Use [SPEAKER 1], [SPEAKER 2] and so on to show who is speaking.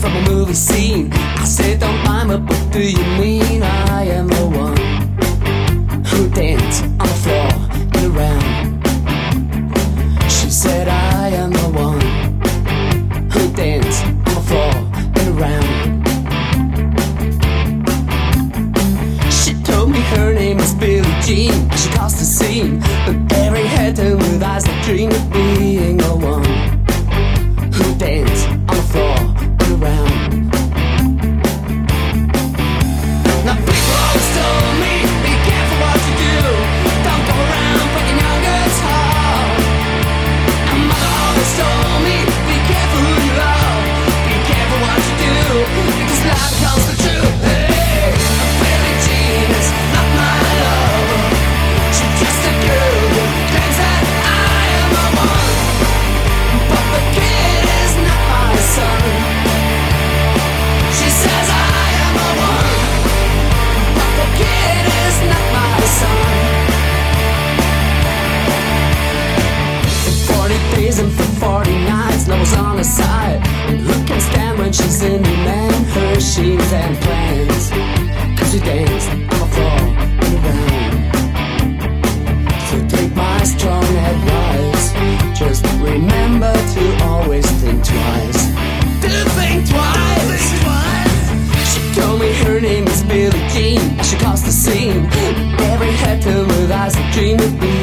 [SPEAKER 1] from a movie scene. I said, don't I'm book, do you mean I am the one who danced on the floor? She's in demand? Her sheets and plans. Cause she danced on the floor and around. So take my strong advice. Just remember to always think twice. To think twice. She told me her name is Billie Jean. She caused the scene. Every head with eyes that dreamed of being